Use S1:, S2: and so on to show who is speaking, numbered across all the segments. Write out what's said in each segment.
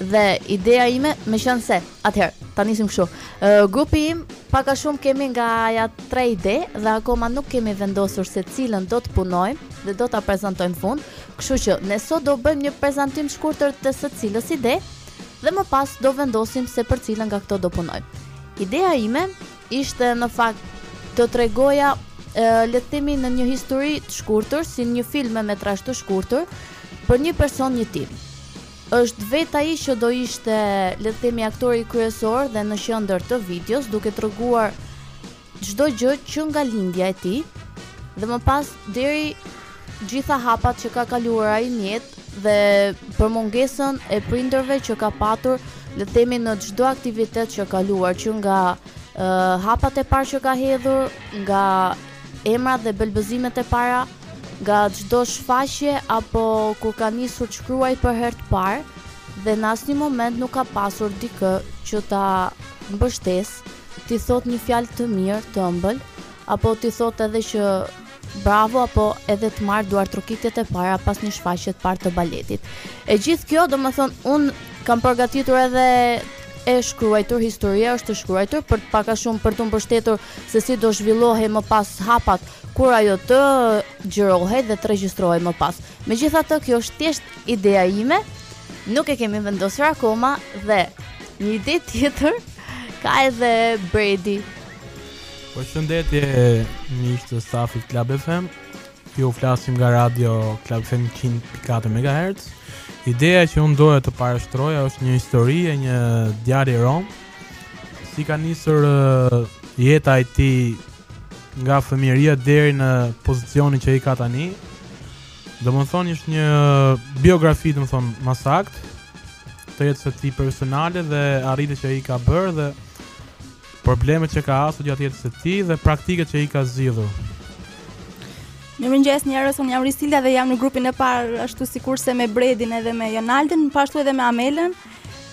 S1: Dhe ideja ime, meqenëse, atëherë, ta nisim kështu. Grupi im, pak a shumë kemi nga ja tre ide dhe akoma nuk kemi vendosur se cilën do të punojmë dhe do të prezantojmë në fund. Kështu që, ne sot do bëjmë një prezantim të shkurtër të secilës ide dhe më pas do vendosim se për cilën nga këto do punojmë. Ideja ime ishte në fakt të tregoja le të themi në një histori të shkurtër si një film me metrazh të shkurtër për një person jetim. Është vetë ai që do ishte, le të themi, aktori kryesor dhe në qendër të videos, duke treguar çdo gjë që nga lindja e tij dhe më pas deri gjitha hapat që ka kaluar ai në jetë dhe për mungesën e prindërve që ka patur, le të themi, në çdo aktivitet që ka kaluar, që nga uh, hapat e parë që ka hedhur, nga emrat dhe belbëzimet e para Nga çdo shfaqje apo kur ka nisur të shkruajë për herë të parë dhe në asnjë moment nuk ka pasur dikë që ta mbështesë, t'i thotë një fjalë të mirë, të ëmbël, apo t'i thotë edhe që bravo apo edhe të marrë duartrokitjet e para pas një shfaqje të parë të baletit. E gjithë kjo, domethënë, unë kam përgatitur edhe e shkruajtur, historia është e shkruajtur pak a shumë për t'u mbështetur se si do zhvillohej më pas hapat kur ajo të xhirohej dhe të regjistrohej më pas. Megjithatë, kjo është thjesht ideja ime. Nuk e kemi vendosur akoma dhe një ide tjetër ka edhe
S2: Bredi. Përshëndetje miq të stafit Club FM. Ju flasim nga radio Club FM 100.4 MHz. Ideja që unë doja të parashtroja është një histori e një djali rom Si ka nisur jeta e tij nga fëmijëria deri në pozicionin që ai ka tani? Domethënë është një biografi domethënë më saktë të jetës së tij personale dhe arritjet që ai ka bërë dhe problemet që ka hasur gjatë jetës së tij dhe praktikat që i ka zgjidhur.
S3: Mirëmëngjes njerës, unë jam Risilda dhe jam në grupin e parë ashtu sikurse me Bredin edhe me Jonaldin, po ashtu po edhe me Amelën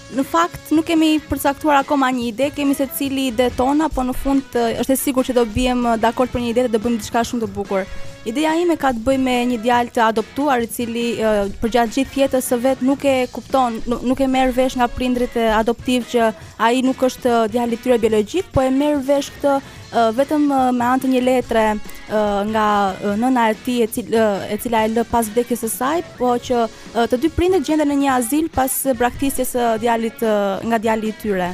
S3: Në fakt nuk kemi përcaktuar akoma një ide, kemi secili idetë tona, po në fund të, është e sigurt që do biem dakord për një ide dhe do bëjmë diçka shumë të bukur. Ideja ime ka të bëjë me një djalë të adoptuar i cili uh, përgjatë gjithë jetës së vet nuk e kupton, nuk e merr vesh nga prindërit adoptivë që ai nuk është djali i tyre biologjik, po e merr vesh këtë vetëm me anë të një letre nga nëna e tij e cila e cila e lë pas vdekjes së saj, po që të dy prindët gjenden në një azil pas braktisjes së djalit nga djali i tyre.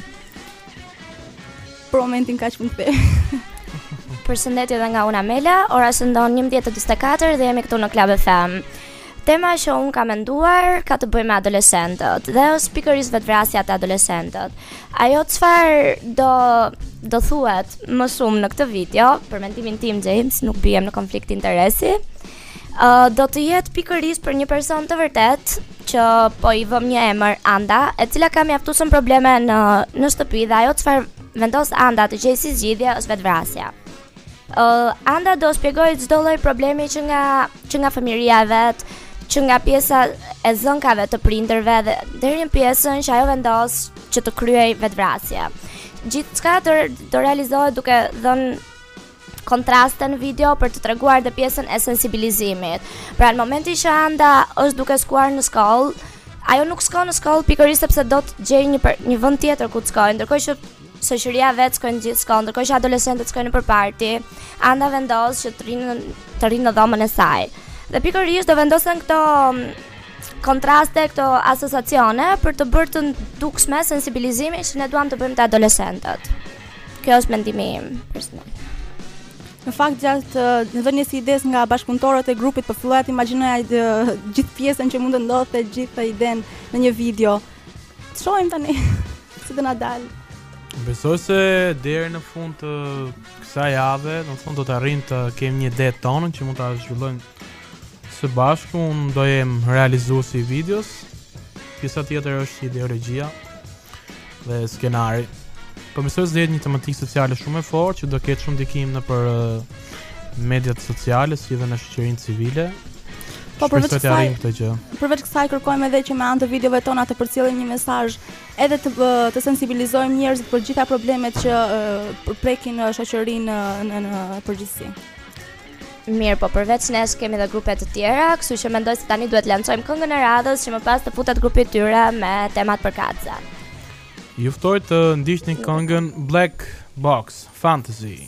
S3: Për momentin kaq mund të
S4: Përshëndetje edhe nga unë Amela, ora shënon 11:44 dhe jemi këtu në Club FM. Tema që unë kam menduar ka të bëjë me adoleshentët dhe është pikërisht vetëvrasja te adoleshentët. Ajo çfarë do thuhet më shumë në këtë video, për mendimin tim James, nuk biem në konflikt interesi. Uh, do të jetë pikërisht për një person të vërtetë që po i vëmë një emër Anda, e cila ka mjaftueshëm probleme në shtëpi dhe ajo çfarë vendos Anda të gjejë si zgjidhje është vetëvrasja. Uh, Anda do shpjegojë çdo lloj problemi që nga që nga fëmijëria e vet, që nga pjesa e zënkave të prindërve dhe deri në pjesën që ajo vendos që të kryejë vetëvrasje. Gjithçka do realizohet duke dhënë kontraste në video për të treguar dhe pjesën e sensibilizimit. Pra në momentin që Anda është duke shkuar në shkollë, ajo nuk shkon në shkollë pikërisht sepse do të gjejë një një vend tjetër ku të shkojë, ndërkohë që Shoqëria e vet shkojnë gjithë në shkollë, ndërkohë që adoleshentët shkojnë për parti, Anda vendos që të rrijë të rrijë në dhomën e saj. Dhe pikërisht do vendosen këto mm, kontraste, këto asociacione për të bërë të dukshme sensibilizimin që ne duam të bëjmë te adoleshentët. Ky është mendimi im personal.
S3: Në fakt gjatë eh, në dhënies së idesë nga bashkëpunëtorët e grupit po filloja të imagjinoja eh, gjithë pjesën që mund të ndodhte gjithë këtë idenë në një video. Të shohim tani. si do na dalë.
S2: Besoj se deri në fund të kësaj jave, në fund do të arrijmë të kemi një ide tonën që mund ta zhvillojmë së bashku. Unë do jem realizuesi i videos. Pjesa tjetër është ideologjia dhe skenari. Po më sot një tematikë sociale shumë e fortë që do ketë shumë ndikim nëpër uh, mediat sociale si dhe në shoqërinë civile.
S3: Po përveç kësaj, përveç kësaj kërkojmë edhe që me anë të videove tona të përcjellim një mesazh edhe të sensibilizojmë njerëzit për të gjitha problemet që prekin shoqërinë në në përgjithësi.
S4: Mirëpo përveç nesh kemi edhe grupe të tjera, kështu që mendoj se tani duhet të lançojmë këngën e radhës që më pas të futet grupi i dytë me temat përkatëse.
S2: Ju ftoj të ndiqni këngën Black Box Fantasy.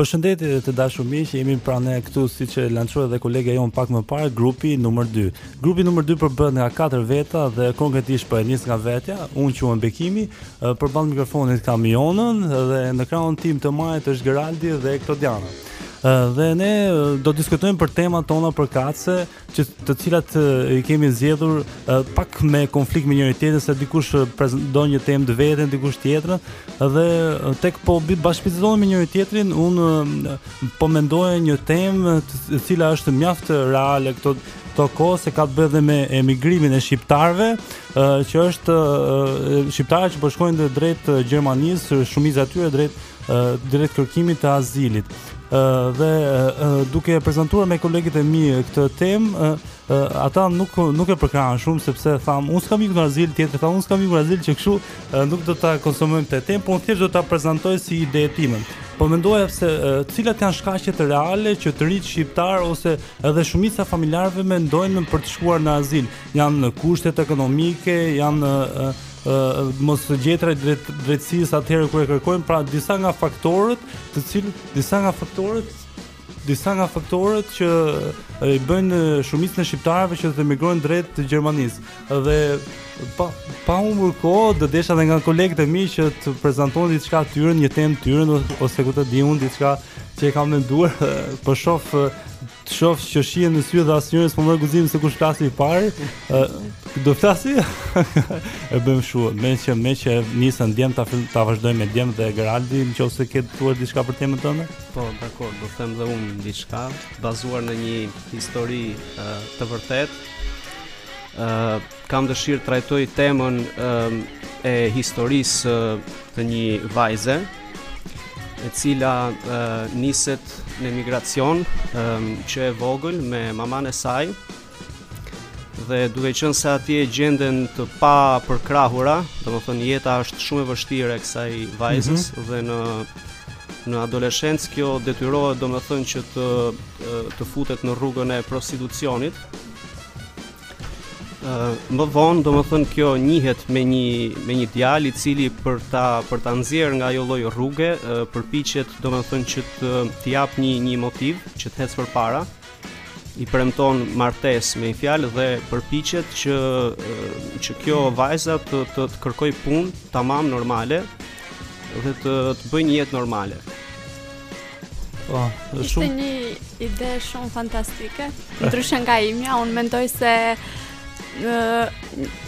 S5: Përshëndetje të dashur miq, jemi pranë këtu siç e lançoi edhe kolegia jonë pak më parë, grupi numër 2. Grupi numër 2 përbëhet nga katër veta dhe konkretisht po e nis nga vetja, unë quhem Bekimi, përballë mikrofonit kam Jonën dhe në krahun tim të majtë është Geraldi dhe Klodiana. Dhe ne do të diskutojmë për temat tona përkatëse, që të cilat i kemi zgjedhur pak me konflikt me njëri tjetrin se dikush prezanton një temë të vetën, dikush tjetrën dhe tek po bashkëbisedojmë me njëri tjetrin, unë po mendoja një temë e cila është mjaft reale këto kohë se ka të bëjë dhe me emigrimin e shqiptarëve, që është shqiptarë që po shkojnë drejt Gjermanisë, shumica e tyre drejt drejt kërkimit të azilit. Dhe duke prezantuar me kolegët e mi këtë temë, ata nuk nuk e përkrahën shumë sepse thanë, unë s'kam ikur në azil, tjetri tha, unë s'kam ikur në azil që kështu nuk do ta konsumojmë këtë temë, por thjesht do ta prezantoj si ide timen. Po mendoja se cilat janë shkaqet reale që të rinjtë shqiptarë ose edhe shumica e familjarëve mendojnë për të shkuar në azil. Janë kushtet ekonomike, janë mosgjetja e drejt, drejtësisë atëherë kur e kërkojmë pra disa nga faktorët të cilët disa nga faktorët disa nga faktorët që i bëjnë shumicën e shqiptarëve që të emigrojnë drejt Gjermanisë. Dhe pa pa humbur kohë, do desha edhe nga kolegët e mi që të prezantojnë diçka të tyren, një temë të tyren ose ku ta di unë diçka që e kanë menduar, po shof Shof që shihen në sy dhe asnjëri s'po merr guxim se kush të flasi i pari. Do flasi? e bëjmë kështu, meqë meqë nisën djem ta ta vazhdojmë me djem dhe Geraldi, në qoftë se ke të thuash diçka për temën tënde?
S6: Po, dakor, do them dhe unë diçka bazuar në një histori uh, të vërtetë. Uh, Kam dëshirë të trajtoj temën e historisë të një vajze, e cila niset në migracion që e vogël me mamanë e saj, dhe duke qënë se atje gjenden të papërkrahura, domethënë jeta është shumë e vështirë e kësaj vajzës, mm -hmm. dhe në në adoleshencë kjo detyrohet domethënë që të, të futet në rrugën e prostitucionit, më vonë, domethënë kjo njihet me një me një djalë i cili për ta për ta nxjerrë nga ajo lloj rruge, përpiqet domethënë që të t'i japë një një motiv që të ecë përpara. I premton martesë me një fjalë dhe përpiqet që që kjo vajza të të, të kërkojë punë tamam normale dhe të të bëjë një jetë normale.
S5: Po,
S7: është
S5: shumë
S7: një ide shumë fantastike. Ndryshe nga imja, unë mendoj se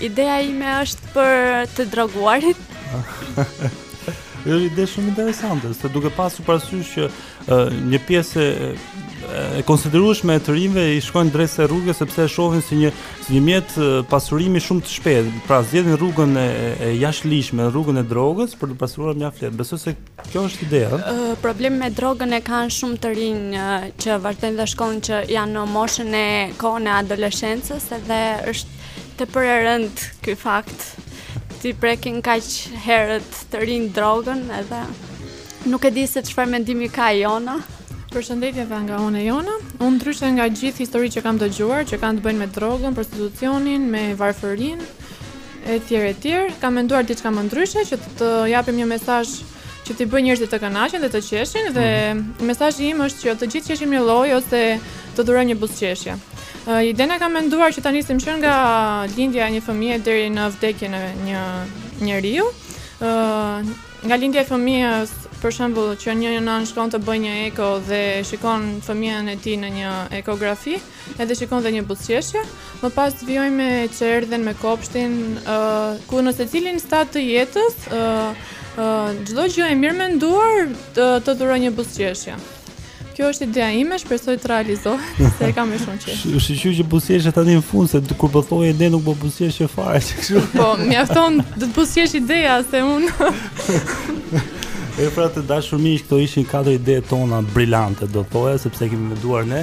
S7: ideja ime është për të droguarit.
S5: Është ide shumë interesante, se duke pasur parasysh që uh, një pjesë e konsiderueshme e të rinjve i shkojnë drejt kësaj rruge sepse e shohin si një si një mjet pasurimi shumë të shpejtë. Pra zgjedhin rrugën e, e jashtëligjshme, rrugën e drogës për t'u pasuruar mjaft lehtë. Besoj se Kjo është ideja.
S7: Uh, problemin me drogën e kanë shumë të rinj uh, që vazhdojnë dhe shkojnë që janë në moshën e kohën e adoleshencës dhe është tepër i rëndë ky fakt ta prekin kaq herët të rinjtë drogën edhe nuk e di se çfarë mendimi ka Jona.
S8: Përshëndetje dhe nga unë Jona. Unë ndryshe nga gjithë historitë që kam dëgjuar, që kanë të bëjnë me drogën, prostitucionin, me varfërinë, etj etj kam menduar diçka më ndryshe që të japim një mesazh që t'i bëjë njerëzit të kënaqen dhe të qeshin dhe mm -hmm. mesazhi im është që të gjithë qeshim njëlloj ose të dhurojmë një buzëqeshje. Uh, idenë kam menduar që ta nisim që nga lindja e një fëmije deri në vdekjen e një njeriu. Uh, nga lindja e fëmijës, për shembull, që një nënë shkon të bëjë një eko dhe shikon fëmijën e tij në një ekografi, uh, Edhe shikon dhe një buzëqeshje. Më pas të vijoj me çerdhen, me kopshtin, ku në secilin stad të jetës, çdo gjë e mirë menduar të, të dhurojë një buzëqeshje. Kjo është ideja ime, shpresoj të realizohet, se e kam me shumë qejf.
S5: Shyqyr që buzëqesh tani në fund se kur po thoje idenë nuk po buzëqeshje fare, që kështu.
S8: Po, mjafton të buzëqeshë ideja se unë.
S5: E pra të dashur miq, këto ishin katër idetë tona brilante, do thoja, sepse kemi menduar ne,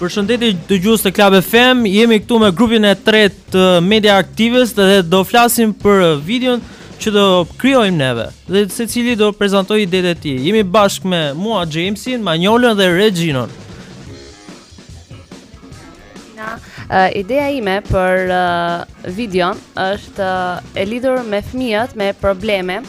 S9: Përshëndetje dëgjues të Club FM. Jemi këtu me grupin e tretë të Media Activist dhe do flasim për videon që do krijojmë neve dhe secili do prezantojë idetë e tij. Jemi bashkë me mua Xhejmsin, Manjolën dhe Rexhinon.
S10: Tina, uh, ideja ime për uh, videon është uh, e lidhur me fëmijët me probleme,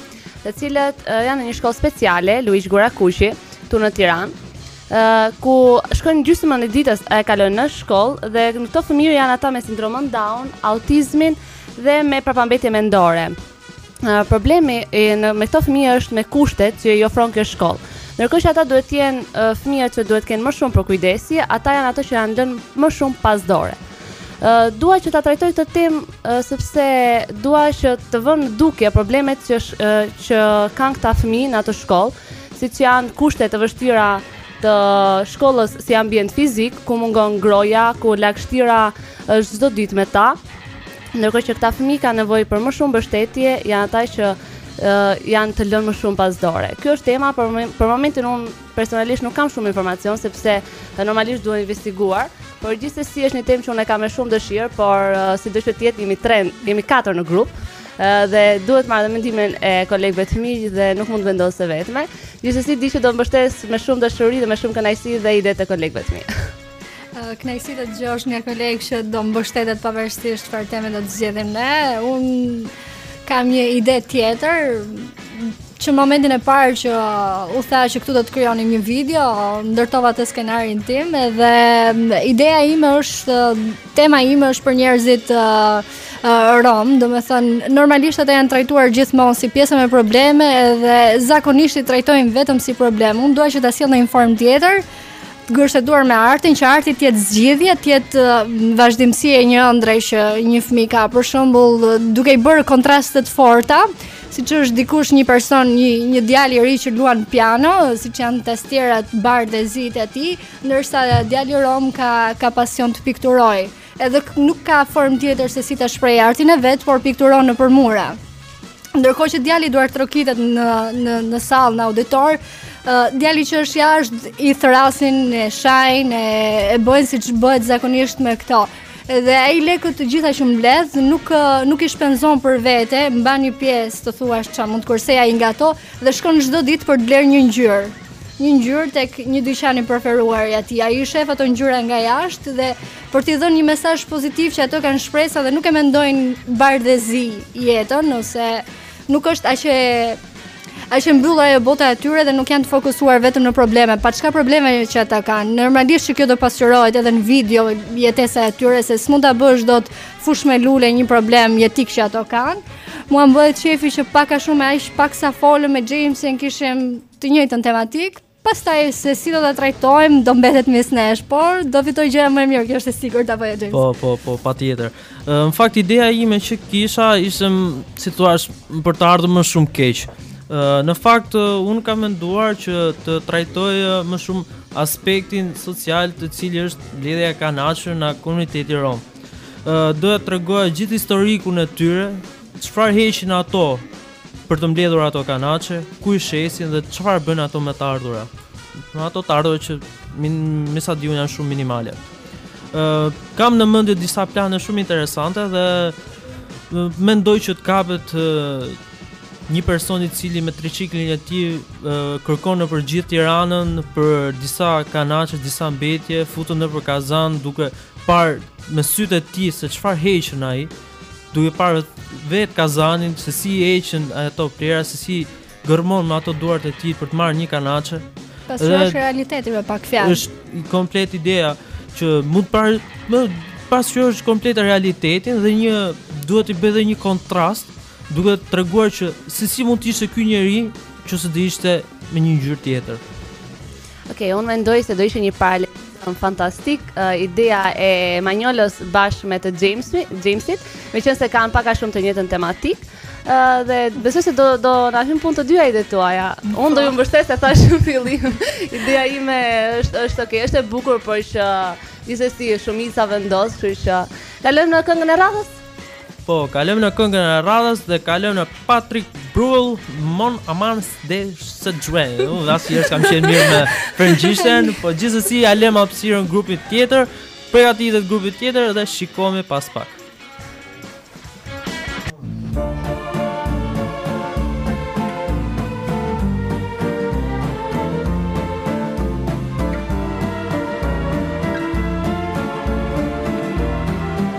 S10: të cilët uh, janë në një shkollë speciale, Luigj Gurakuqi, këtu në Tiranë. Uh, ku shkojnë gjysmën e ditës e kalojnë në shkollë dhe këto fëmijë janë ata me sindromën Down, autizmin dhe me prapambetje mendore. uh, problemi e, në, me këto fëmijë është me kushtet që i ofron kjo shkollë. Ndërkohë që ata duhet të jenë uh, fëmijët që duhet të kenë më shumë përkujdesje, ata janë ata që janë lënë më shumë pas dore. Uh, dua që ta trajtoj këtë temë uh, sepse dua që të vëmë në dukje problemet që uh, që kanë këta fëmijë në atë shkollë, siç janë kushtet e vështira të shkollës si ambient fizik, ku mungon ngrohja, ku lagështira është çdo ditë me ta. Ndërkohë që këta fëmijë kanë nevojë për më shumë mbështetje, janë ata që janë të lënë më shumë pas dore. Kjo është tema për për momentin unë personalisht nuk kam shumë informacion sepse normalisht duhet investiguar, por gjithsesi është një temë që unë e kam me shumë dëshirë, por sido që të jetë jemi 3, jemi 4 në grup dhe duhet të marr edhe mendimin e kolegëve të mi dhe nuk mund të vendos e vetme. Gjithsesi e di që do mbështes me shumë dashuri dhe me shumë kënaqësi dhe idetë e kolegëve të mi.
S11: Kënaqësi të dëgjosh nga kolegë që do mbështetet pavarësisht çfarë teme do të zgjedhim ne. Un kam një ide tjetër. Që në momentin e parë që u tha që këtu do të krijonim një video, ndërtova atë skenarin tim dhe ideja ime është tema ime është për njerëzit uh, rom, domethënë, normalisht ata janë trajtuar gjithmonë si pjesë me probleme dhe zakonisht i trajtojnë vetëm si problem. Unë dua që ta sjell në një formë tjetër, të gërshetuar me artin, që arti të jetë zgjidhje, të jetë vazhdimësi e një ëndrre që një fëmijë ka. Për shembull, duke i bërë kontrastet e forta, siç është dikush një person, një një djalë i ri që luan piano, siç janë tastierat bardhë e zi të tij, ndërsa djali rom ka ka pasion të pikturojë. Edhe nuk ka formë tjetër se si ta shprehë artin e vet, por pikturon nëpër mure. Ndërkohë që djali duartrokitet në në në sallë, në auditor, djali që është jashtë i thërrasin e shajn e, e bëjnë siç bëhet zakonisht me këto. Dhe ai lekët të gjitha që mbledh nuk nuk i shpenzon për vete, mban një pjesë të thuash ç'a mund të kursej ai nga ato dhe shkon çdo ditë për të blerë një ngjyrë. një ngjyrë tek një dyqan i preferuar i atij. Ai i shef ato ngjyra nga jashtë dhe për t'i dhënë një mesazh pozitiv që ato kanë shpresë dhe nuk e mendojnë bardhë dhe zi jetën ose nuk është aq e aq e mbyllur ajo bota e tyre dhe nuk janë të fokusuar vetëm në probleme. Pa çka probleme që ata kanë. Normalisht që kjo do pasqyrohet edhe në video jetesa e tyre se s'mund ta bësh dot fushë me lule një problem jetik që ato kanë. Mua më bëhet qejfi që pak a shumë aq pak sa folëm me Jamesin kishim të njëjtën tematikë, pastaj se si do ta trajtojmë do mbetet mes nesh, por do fitojë gjëja më e mirë, kjo është e sigurt apo jo James?
S9: Po, po, po, patjetër. Në fakt ideja ime që kisha ishte si thua për të ardhur më shumë keq. Në fakt un kam menduar që të trajtoj më shumë aspektin social i cili është mbledhja e kanaçeve në komunitetin rom. Doja të tregoja gjithë historikun e tyre, çfarë heqin ato Për të mbledhur ato kanaçe, ku i shesin dhe çfarë bëjnë ato me të ardhura? Me ato të ardhura që min, me sa di un janë shumë minimale. Uh, kam në mendje disa plane shumë interesante dhe mendoj që të kapet uh, një person i cili me triciklin e tij kërkon nëpër gjithë Tiranën për disa kanaçe, disa mbetje, futën nëpër kazan duke parë me sytë e tij se çfarë heqën ai, duke parë vetë kazanin se si heqën ato plehra, se si gërmon me ato duart e tij për të marrë një kanaçe.
S11: Pasi është realiteti me pak fjalë.
S9: Është komplet ideja që mund të parë më pas që është komplet realitetin dhe duhet të bëjë dhe një kontrast duke treguar që se si mund të ishte ky njeri në qoftë se do ishte me një ngjyrë tjetër.
S10: Ok, unë mendoj se do ishte një paralel fantastik uh, ideja e Manjolos bashkë me të Jamesit, meqenëse kanë pak a shumë të njëjtën tematikë. Uh, dhe besoj se do na hyjnë në punë të dyja idetë tuaja. Unë do ju mbështes se thashë në fillim. ideja ime është okay, është e bukur, por që uh, gjithsesi shumica vendos, kështu që kalojmë në këngën e radhës.
S9: Po, kalojmë në këngën e radhës dhe kalojmë në Patrick
S12: Bruel Mon amant de Saint-Jean. Unë asnjëherë s'kam qenë mirë me frëngjishten, po gjithsesi ia lëmë hapësirën grupit tjetër, përgatitet grupi tjetër dhe shikohemi pas pak.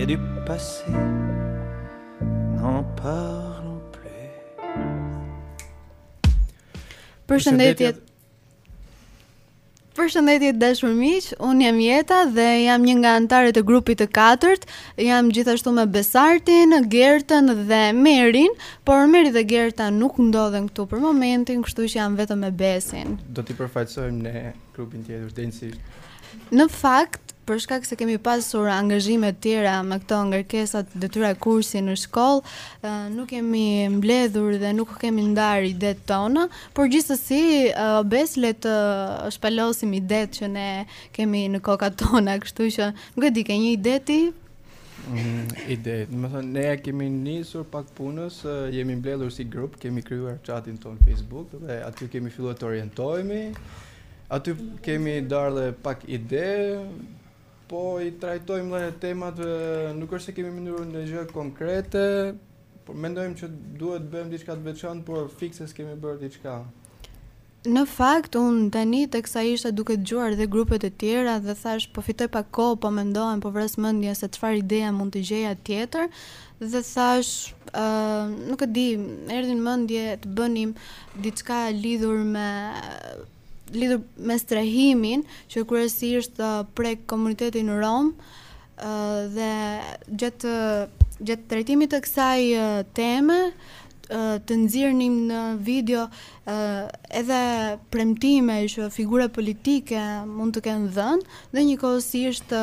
S13: C'est du passé, n'en parlons plus.
S14: Përshëndetje. Përshëndetje të dashur miq, unë jam Jeta dhe jam një nga anëtarët e grupit të katërt. Jam gjithashtu me Besartin, Gertën dhe Merin, por Meri dhe Gerta nuk ndodhen këtu për momentin, kështu që jam vetëm me Besin.
S15: Do t'i përfaqësojmë ne grupin tjetër, denjësisht.
S14: Në fakt, për shkak se kemi pasur angazhime të tjera me këto ngarkesa të detyra kursi në shkollë, nuk jemi mbledhur dhe nuk kemi ndarë idetë tona, por gjithsesi o Bes le të shpalosim idetë që ne kemi në kokat tona, kështu që nuk e di, ke një ide ti?
S15: Mm, ide. Do të thotë ne ia kemi nisur pak punës, jemi mbledhur si grup, kemi krijuar chatin tonë në Facebook dhe aty kemi filluar të orientohemi. Aty kemi ndarë dhe pak ide, po i trajtojmë dhe temat, nuk është se kemi menduar një gjë konkrete, por mendojmë që duhet të bëjmë diçka të veçantë, por fiks s'kemi bërë diçka.
S14: Në fakt, unë tani teksa isha duke dëgjuar dhe grupet e tjera dhe thashë po fitoj pak kohë, po mendohem, po vras mendjen se çfarë ideje mund të gjeja tjetër, Dhe thashë, ë, nuk e di, më erdhi në mendje të bënim diçka lidhur me lidhur me strehimin që kryesisht prekë komunitetin rom dhe gjatë gjatë trajtimit të kësaj teme të nxirrnim në video edhe premtime që figura politike mund të kenë dhënë dhe njëkohësisht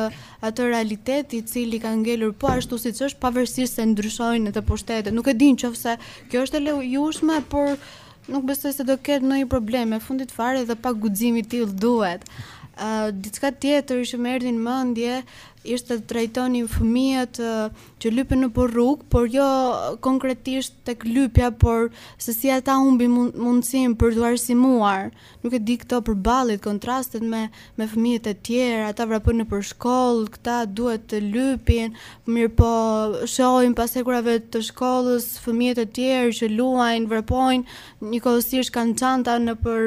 S14: atë realitet i cili ka ngelur po ashtu siç është pavarësisht se ndryshojnë edhe pushtetet. Nuk e di nëse kjo është e lejushme, por nuk besoj se do ketë ndonjë problem. Në fund fare edhe pak guxim i tillë duhet. Ë uh, diçka tjetër që më erdhi në mendje ishte të trajtonim fëmijët uh, që lypin nëpër rrugë, por jo konkretisht tek lypja, por se si ata humbin mundësinë për t'u arsimuar. Nuk e di këto përballë kontrastet me me fëmijët e tjerë, ata vrapojnë nëpër shkollë, këta duhet të lypin, mirëpo shohin pas hekurave të shkollës fëmijët e tjerë që luajnë, vrapojnë, njëkohësisht kanë çanta nëpër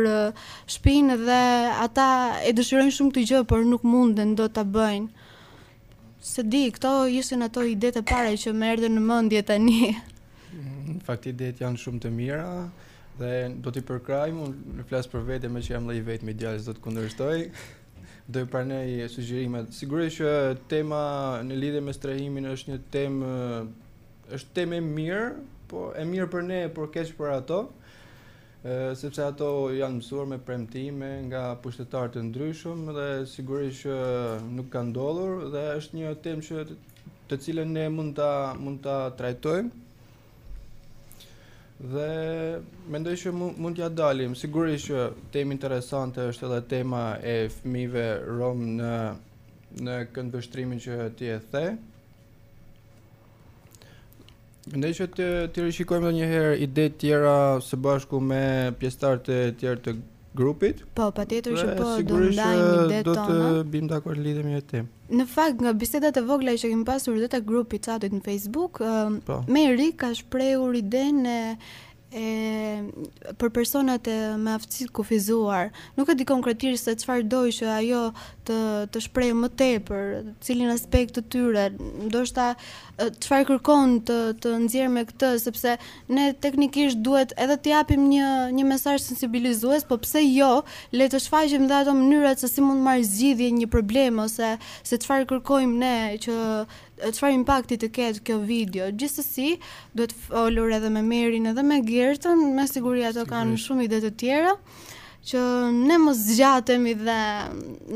S14: shpinë dhe ata e dëshirojnë shumë këtë gjë, por nuk munden dot ta bëjnë. Se di, këto ishin ato idetë e para që më erdhën në mendje tani.
S15: Në fakt idetë janë shumë të mira dhe do t'i përkrahim unë flas për vete meqë jam lejë vetë me djallës do të kundërshtoj do i pranoj sugjerimet sigurisht që tema në lidhje me strehimin është një temë është temë e mirë po e mirë për ne por keq për ato sepse ato janë mësuar me premtime nga pushtetarë të ndryshëm dhe sigurisht që nuk kanë ndodhur dhe është një temë që të cilën ne mund ta mund ta trajtojmë dhe mendoj që mund t'ja dalim. Sigurisht që temë interesante është edhe tema e fëmijëve rom në në këndvështrimin që ti e the. Mendoj që të, të rishikojmë dhe njëherë ide tjera së bashku me pjesëtarët e tjerë të grupit.
S14: Po, patjetër që po do ndajmë idetë tona.
S15: Do të biem dakord lidhe me te.
S14: Në fakt, nga bisedat e vogla që kemi pasur dhe te grupi i çatit në Facebook,
S15: po.
S14: Meri ka shprehur idenë e për personat e me aftësi të kufizuar, nuk e di konkretisht se çfarë do që ajo të të shprehë më tepër, cilin aspekt të tyre, ndoshta çfarë kërkon të të nxjerrë me këtë, sepse ne teknikisht duhet edhe të japim një një mesazh sensibilizues, po pse jo, le të shfaqim dhe ato mënyrat se si mund të marrë zgjidhje një problem ose se çfarë kërkojmë ne që çfarë impakti të ketë kjo video. Gjithsesi, duhet folur edhe me Merin edhe me Gertën, me siguri ato kanë shumë ide të tjera që ne mos zgjatemi dhe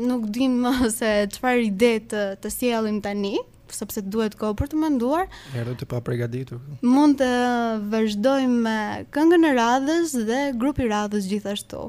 S14: nuk dimë më se çfarë ide të, të sjellim tani, sepse duhet kohë për të menduar.
S15: Erdhët të papërgatitur.
S14: Mund të vazhdojmë me këngën e radhës dhe grupi i radhës gjithashtu.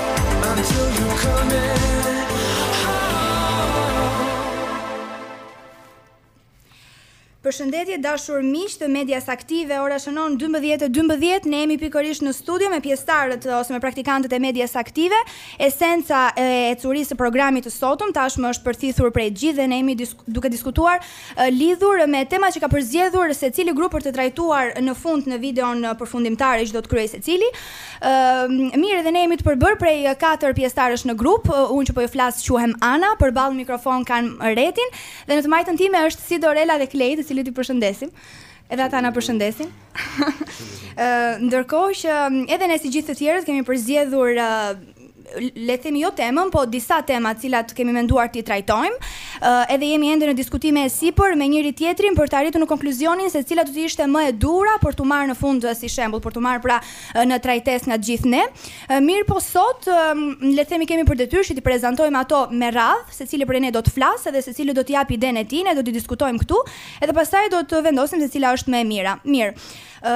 S16: Përshëndetje të dashur miq të Medias Aktive. Ora shënon 12:12. Ne jemi pikërisht në studio me pjesëtarët ose me praktikantët e Medias Aktive. Esenca e ecurisë së programit të sotëm tashmë është përthithur prej të gjithëve dhe ne jemi disk duke diskutuar Lidhur me temat që ka përzgjedhur secili grup për të trajtuar në fund në videon përfundimtare që do të kryejë secili. Mirë, edhe ne jemi të përbërë prej katër pjesëtarësh në grup. Unë që po ju flas quhem Ana, përballë në mikrofon kam Retin dhe në të majtën time është Sidorela dhe Klej, të cilët i përshëndesim. Edhe ata na përshëndesin. Ë ndërkohë që edhe ne si gjithë të tjerët kemi përzgjedhur le të themi jo temën, po disa tema të cilat kemi menduar t'i trajtojmë. Edhe jemi ende në diskutime e sipër me njëri tjetrin për të arritur në konkluzionin se cila do të ishte më e duhura për t'u marrë në fund si shembull, për t'u marrë pra në trajtesë nga të gjithë ne. Mirëpo sot le të themi kemi për detyrë që t'i prezantojmë ato me radhë, secili prej ne do të flasë dhe secili do të japë idenë e tij, ne do t'i diskutojmë këtu edhe pastaj do të vendosim se cila është më e mira. Mirë. Ë,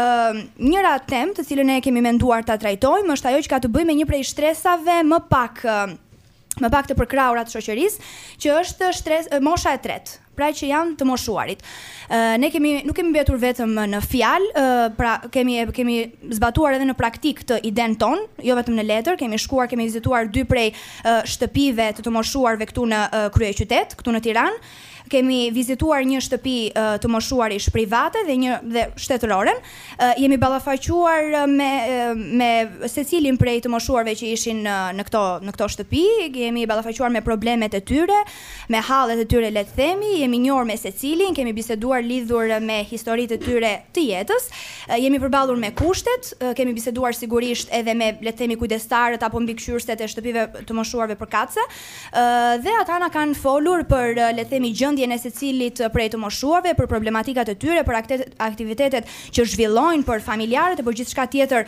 S16: njëra temë të cilën ne e kemi menduar ta trajtojmë është ajo që ka të bëjë me një prej shtresave më pak më pak të përkrahura të shoqërisë, që është shtresa, mosha e tretë, pra që janë të moshuarit. Ë ne kemi nuk kemi mbetur vetëm në fjalë, ë pra kemi kemi zbatuar edhe në praktikë këtë idenë tonë, jo vetëm në letër, kemi shkuar, kemi vizituar dy prej shtëpive të të moshuarve këtu në kryeqytet, këtu në Tiranë, Kemi vizituar një shtëpi të moshuarish private dhe një dhe shtetëroren. Jemi ballafaquar me me secilin prej të moshuarve që ishin në në këto në këto shtëpi, jemi ballafaquar me problemet e tyre, me hallet e tyre le të themi, jemi njohur me secilin, kemi biseduar lidhur me historitë e tyre të jetës, jemi përballur me kushtet, kemi biseduar sigurisht edhe me le të themi kujdestarët apo mbikëqyrëset e shtëpive të moshuarve përkatëse. Dhe ata na kanë folur për le të themi gjendjen e secilit prej të moshuarve, për problematikat e tyre, për aktivitetet që zhvillojnë, për familjarët e për gjithçka tjetër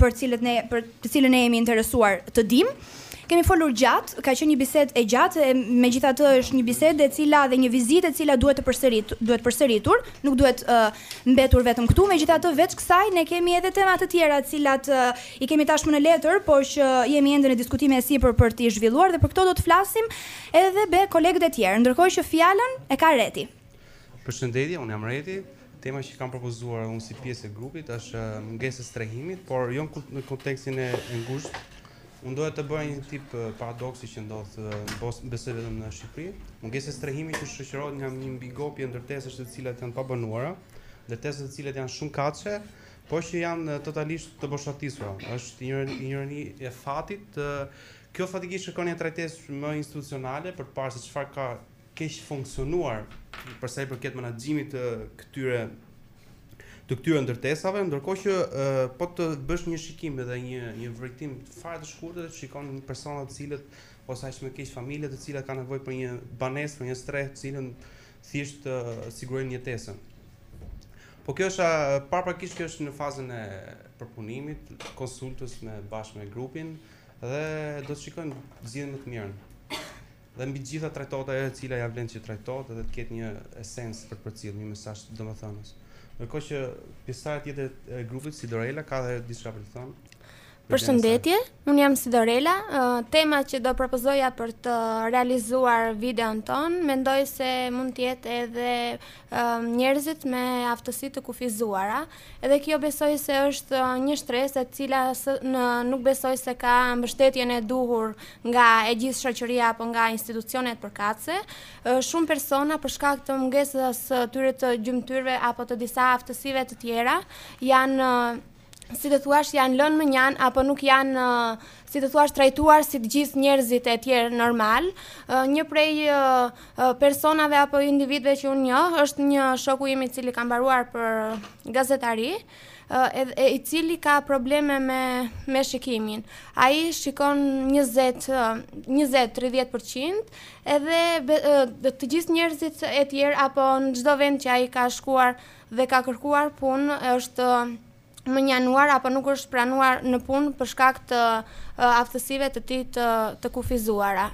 S16: për të cilët ne për të cilën ne jemi interesuar të dimë. Kemi folur gjatë, ka qenë një bisedë e gjatë e megjithatë është një bisedë e cila dhe një vizitë e cila duhet të përsërit, duhet përsëritur, nuk duhet mbetur vetëm këtu, megjithatë veç kësaj ne kemi edhe tema të tjera të cilat I kemi tashmë në letër, por që jemi ende në diskutime e sipër për t'i zhvilluar dhe për këto do të flasim edhe me kolegët e tjerë. Ndërkohë që fjalën e ka Reti.
S17: Përshëndetje, unë jam Reti. Tema që kam propozuar unë si pjesë e grupit është mungesa e strehimit, por jo në kontekstin e ngushtë. Unë doja të bëja një tip paradoksi që ndodh besoj vetëm në Shqipëri. Mungesë e strehimit që shoqërohet nga një mbingopje ndërtesësh të cilat janë pabanuara, ndërtesë të cilat janë shumëkatëshe, por që janë totalisht të boshatisura. Është ironi e fatit. Kjo faktikisht kërkon një trajtesë më institucionale për të parë se çfarë ka keqfunksionuar për sa i përket menaxhimit të këtyre të këtyre ndërtesave, ndërkohë që po të bësh një shikim edhe një një vrojtim fare të shkurtër, shikon persona të cilët ose aq më keq familje të cilat kanë nevojë për një banesë, për një strehë, të cilën thjesht të sigurojnë jetesën. Po kjo është paraprakisht kjo është në fazën e përpunimit, konsultohemi bashkë me grupin dhe do të shikojmë zgjidhjen më të mirën. Dhe mbi të gjitha trajtohet ajo e cila ja vlen që të trajtohet dhe të ketë një esencë për të përcjellë një mesazh domethënës. Ndërkohë që pjesëtarja tjetër e grupit Sidorela ka edhe diçka për të thënë.
S18: Përshëndetje, unë jam Sidorela, tema që do propozoja për të realizuar videon tonë, mendoj se mund të jetë edhe njerëzit me aftësi të kufizuara. Edhe kjo besoj se është një shtresë e cila në nuk besoj se ka mbështetjen e duhur nga e gjithë shoqëria apo nga institucionet përkatëse. Shumë persona për shkak të mungesës së tyre të gjymtyrëve apo të disa aftësive të tjera janë si të thuash, janë lënë mënjanë, apo nuk janë, si të thuash, trajtuar si të gjithë njerëzit e tjerë normalë. Një prej personave apo individve që unë njoh, është një shoku im i cili ka mbaruar për gazetari, e i cili ka probleme me, me shikimin. Ai shikon 20-30%, edhe të gjithë njerëzit e tjerë, apo në çdo vend që ai ka shkuar, dhe ka kërkuar punë është mënjanuar apo nuk është pranuar në punë për shkak të aftësive të tij të, të kufizuara.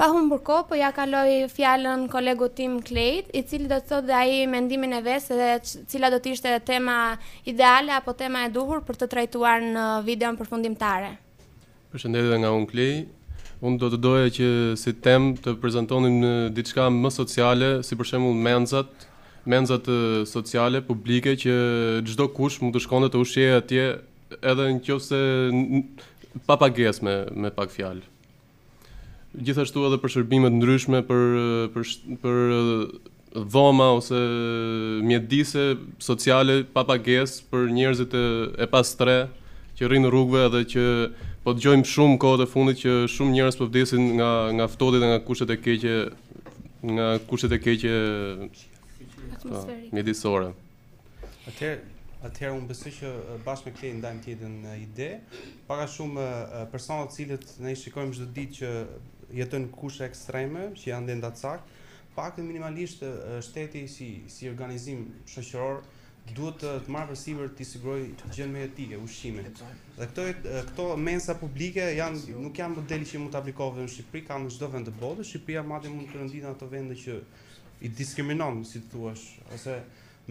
S18: Pa humbur kohë, po ja kaloj fjalën kolegut tim Klejd, i cili do të thotë dhe ai mendimin e vet se cila do të ishte tema ideale apo tema e duhur për të trajtuar në videon përfundimtare.
S19: Përshëndetje dhe nga unë Klejdi. Unë do të doja që si temë të prezantonim diçka më sociale, si për shembull mensat, mensat sociale, publike që çdokush mund të shkonte të ushqehej atje edhe nëse pa pagesë me, me pak fjalë. Gjithashtu edhe për shërbime të ndryshme për për për dhoma ose mjedise sociale pa pagesë për njerëzit e, e pastrehë që rrinë rrugëve edhe që po dëgjojmë shumë kohët e fundit që shumë njerëz po vdesin nga nga i ftohti dhe nga kushtet e keqe nga kushtet e keqe po, mjedisore.
S17: Atëherë, atëherë unë besoj që bashkë me Klejdin ndajmë të njëjtën ide, pak a shumë persona të cilët ne i shikojmë çdo ditë që jetojnë në kushte ekstreme, që janë endacakë, paktën minimalisht shteti si si organizim shoqëror duhet të, të marrë përsipër t'i sigurojë gjënë më jetike, ushqimin. Dhe këto këto mensa publike janë nuk janë model i ri që mund të aplikohet në Shqipëri, kanë në çdo vend të botës. Shqipëria madje mund të renditet te ato vende që i diskriminon si të thuash ose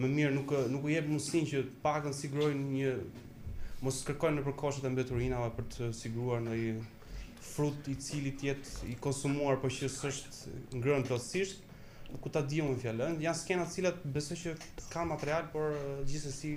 S17: më mirë nuk nuk u jep mundësinë që të paktën sigurojnë një mos kërkojnë nëpër koshet e mbeturinave për të siguruar ndonjë frut i cili të jetë i konsumuar por që s'është ngrënë plotësisht ku ta di unë fjala vjen janë skena të cilat besoj që kanë material por gjithsesi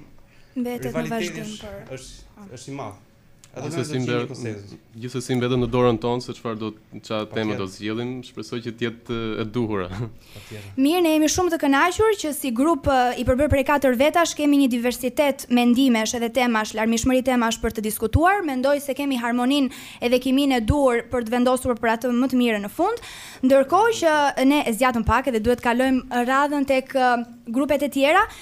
S20: mbetet në vazhdim por
S17: është është i madh
S19: Atë
S17: më
S19: të
S17: qenë kushtesës.
S19: Gjithsesi mbetet në dorën tonë se çfarë do
S17: ça
S19: temë do zgjedhim, shpresoj që të jetë e duhura. Patjetër.
S20: Mirë, ne jemi shumë të kënaqur që si grup i përbërë prej katër vetash kemi një diversitet mendimesh edhe temash, larmishmëri temash për të diskutuar. Mendoj se kemi harmoninë edhe kiminë e duhur për të vendosur për atë më të mirën në fund. Ndërkohë që ne e zgjatëm pak edhe duhet të kalojmë radhën tek grupet e tjera.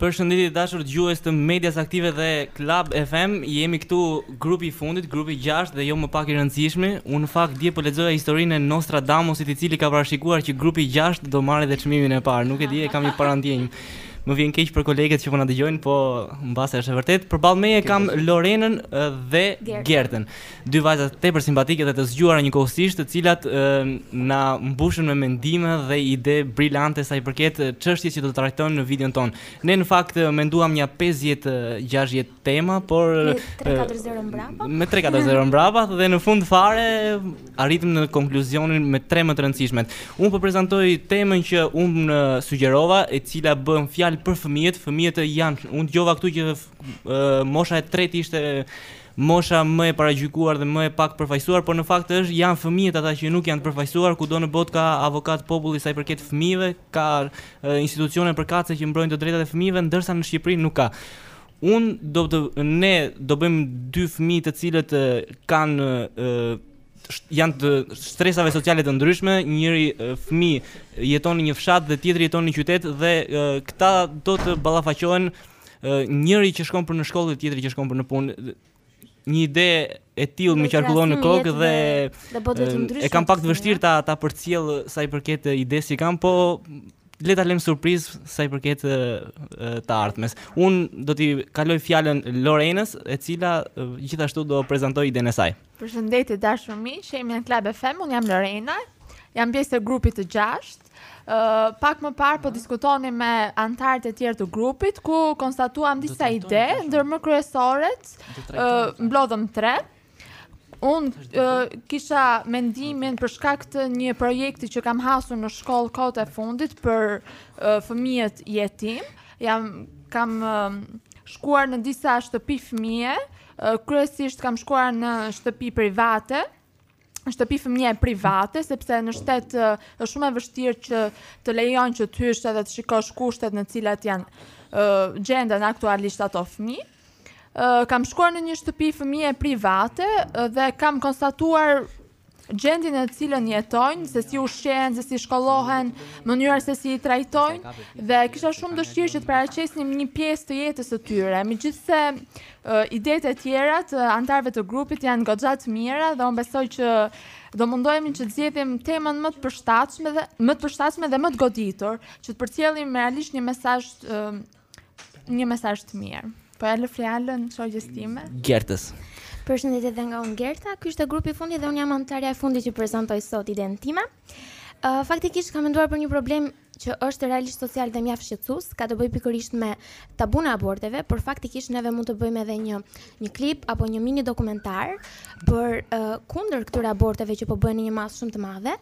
S21: Përshëndetje të dashur dëgjues të Medias Aktive dhe Club FM. Jemi këtu grupi i fundit, grupi 6 dhe jo më pak i rëndësishmi. Unë në fakt dje po lexoja historinë e Nostradamusit i cili ka parashikuar që grupi 6 do marrë edhe çmimin e parë. Nuk e di, e kam një parandjenjë. Më vjen keq për kolegët që po na dëgjojnë, po mbase është e vërtetë. Përballë meje kam Lorenën dhe
S22: Gertën.
S21: Dy vajza tepër simpatike dhe të zgjuara njëkohësisht, të cilat na mbushën me mendime dhe ide brilante sa i përket çështjes që do të trajtojmë në videon tonë. Ne në fakt menduam një 50-60 tema, por
S22: me 3-4-0 mbrapa.
S21: Me 3-4-0 mbrapa dhe në fund fare arritëm në konkluzionin me tre më të rëndësishmet. Unë po prezantoj temën që unë sugjerova, e cila bën fjalë për fëmijët. Fëmijët janë, unë dëgjova këtu që mosha e tretë ishte mosha më e paragjykuar dhe më e pak përfaqësuar, por në fakt është janë fëmijët ata që nuk janë të përfaqësuar, kudo në botë ka avokat populli sa i përket fëmijëve, ka institucione përkatëse që mbrojnë të drejtat e fëmijëve, ndërsa në Shqipëri nuk ka. Unë do të ne do bëjmë dy fëmijë të cilët kanë janë të shtresave sociale të ndryshme, njëri fëmijë jeton në një fshat dhe tjetri jeton në qytet dhe këta do të ballafaqohen njëri që shkon për në shkollë dhe tjetri që shkon për në punë një ide e tillë më qarkullon në kokë dhe e kam pak
S22: të
S21: vështirë ta ta përcjell sa i përket idesë që kam, po le ta lëmë surprizë sa i përket të ardhmes. Unë do t'i kaloj fjalën Lorenës, e cila gjithashtu do prezantojë idenë e saj.
S23: Përshëndetje dashur miq, jemi në Club FM, unë jam Lorena. Jam pjesë e grupit të gjashtë. Uh, pak më parë po diskutonim me anëtarët e tjerë të grupit ku konstatuam disa ide ndër më kryesoret uh, mblodhëm tre unë uh, kisha mendimin për shkak të një projekti që kam hasur në shkollë kohët e fundit për uh, fëmijët jetimë jam kam uh, shkuar në disa shtëpi fëmije uh, kryesisht kam shkuar në shtëpi private shtëpi fëmije private, sepse në shtet është shumë e vështirë që të lejojnë që të hysh edhe të shikosh kushtet në cilat janë uh, gjenden aktualisht ato fëmijë. Uh, kam shkuar në një shtëpi fëmije private uh, dhe kam konstatuar gjendjen në cilën jetojnë, se si ushqehen, se si shkollohen, mënyra se si i trajtojnë dhe kisha shumë dëshirë që të paraqesnim një pjesë të jetës së tyre. Megjithëse idetë e tjera të anëtarëve të grupit janë goxha të mira dhe unë besoj që do mundohemi që të zgjedhim temën më të përshtatshme dhe më të përshtatshme dhe më të goditur, që të përcjellim realisht një mesazh një mesazh të mirë. Po ja lë fjalën shoqes time.
S21: Gertës.
S22: Përshëndetje dhe nga unë Gerta. Ky ishte grupi i fundit dhe unë jam anëtarja e fundit që prezantoj sot idenë time. Uh, faktikisht kam menduar për një problem që është realisht social dhe mjaft shqetësues, ka të bëjë pikërisht me tabunë e aborteve, por faktikisht neve mund të bëjmë edhe një një klip apo një mini dokumentar për uh, kundër këtyre aborteve që po bëhen në një masë shumë të madhe.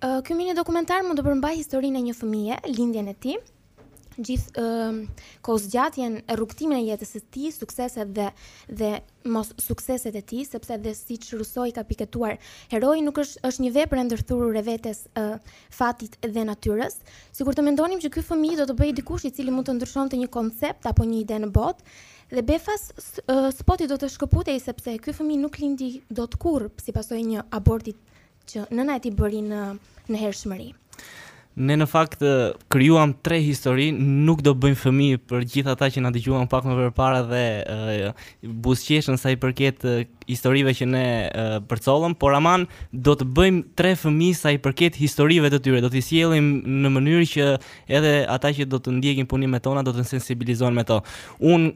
S22: Uh, ky mini dokumentar mund të përmbajë historinë e një fëmije, lindjen e tij, gjithë uh, kohëzgjatjen e rrugëtimin e jetës së tij, sukseset dhe dhe mos sukseset e tij, sepse dhe siç Rusoi ka piketuar, heroi nuk është është një vepër e ndërthurur e vetes uh, fatit dhe natyrës. Sikur të mendonim që ky fëmijë do të bëhej dikush i cili mund të ndryshonte një koncept apo një ide në botë, dhe befas uh, spoti do të shkëputej sepse ky fëmijë nuk lindi dot kurrë si pasojë e një aborti që nëna e tij bëri në, në hershmëri.
S21: Ne në fakt krijuam tre histori, nuk do bëjmë fëmijë për gjithë ata që na dëgjuan pak më përpara dhe uh, buzëqeshën sa i përket uh, historive që ne uh, përcollëm, por aman do të bëjmë tre fëmijë sa i përket historive të tyre, do t'i sjellim në mënyrë që edhe ata që do të ndjekin punimet tona do të sensibilizohen me to. Un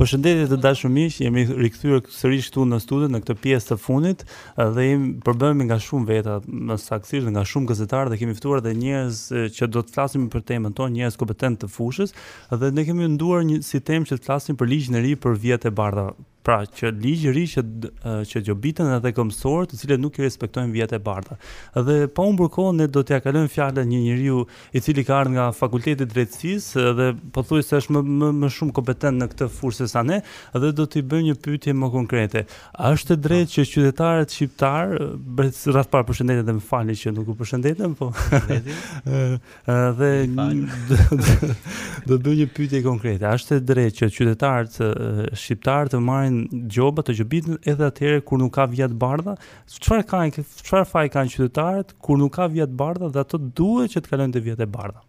S5: Përshëndetje të dashur miq, jemi rikthyer sërish këtu në studio në këtë pjesë të fundit dhe jemi përbëhemi nga shumë veta, më saktësisht nga shumë gazetarë dhe kemi ftuar edhe njerëz që do të flasin për temën tonë, njerëz kompetentë të fushës dhe ne kemi menduar një si temë që të flasim për ligjin e ri për vijat e bardha. Pra, që ligji i ri që që gjobiten edhe këmbësorë, të cilët nuk i respektojnë vijat e bardha. Dhe pa humbur kohë, ne do t'ia kalojmë fjalën një njeriu i cili ka ardhur nga Fakulteti i Drejtësisë dhe pothuajse është më më më shumë kompetent në këtë fushë se sa ne dhe do t'i bëj një pyetje më konkrete. A është e drejtë që qytetarët shqiptarë, së pari përshëndetje dhe më falni që nuk u përshëndetëm, po. dhe do të bëj një pyetje konkrete. A është e drejtë që qytetarët shqiptarë të marrin gjoba, të gjobiten edhe atëherë kur nuk ka vija të bardha, Çfarë kanë, çfarë faj kanë qytetarët kur nuk ka vija të bardha dhe ato duhet që të kalojnë te vijat e bardha?